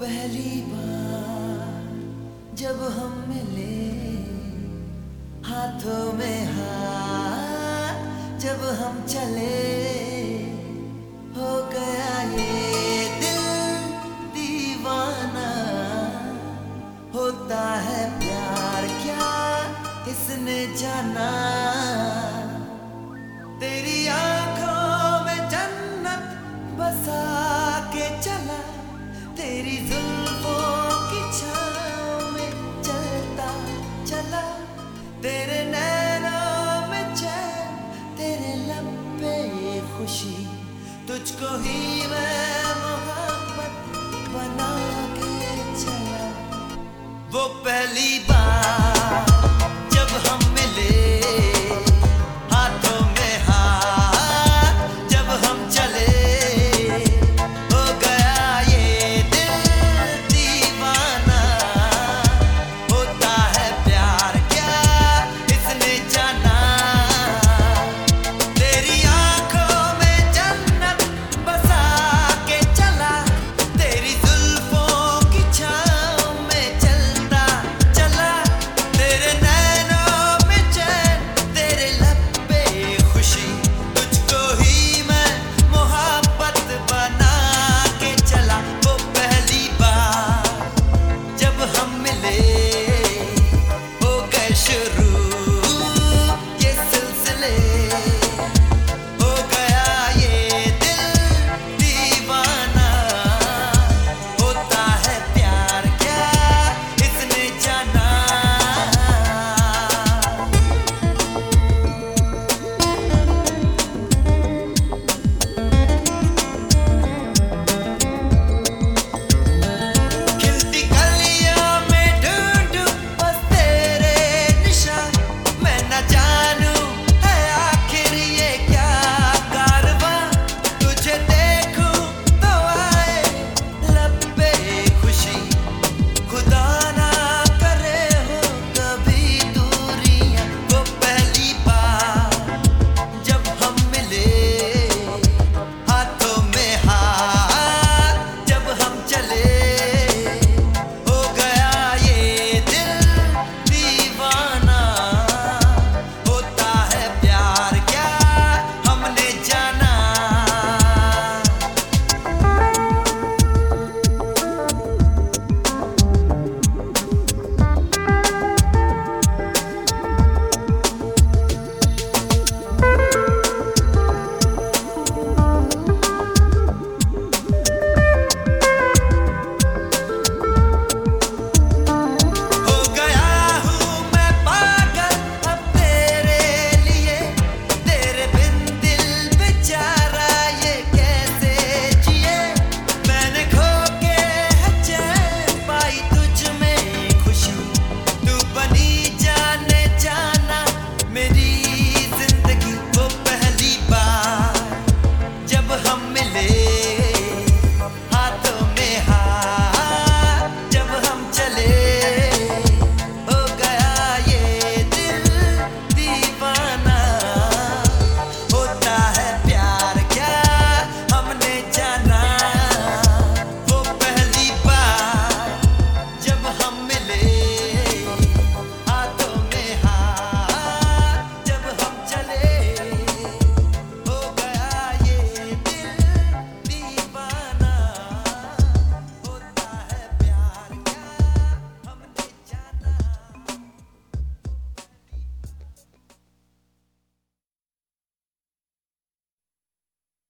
पहली बार जब हम मिले हाथों में हाथ जब हम चले खुशी तुझको ही मैं मोहब्बत बना के चला। वो पहली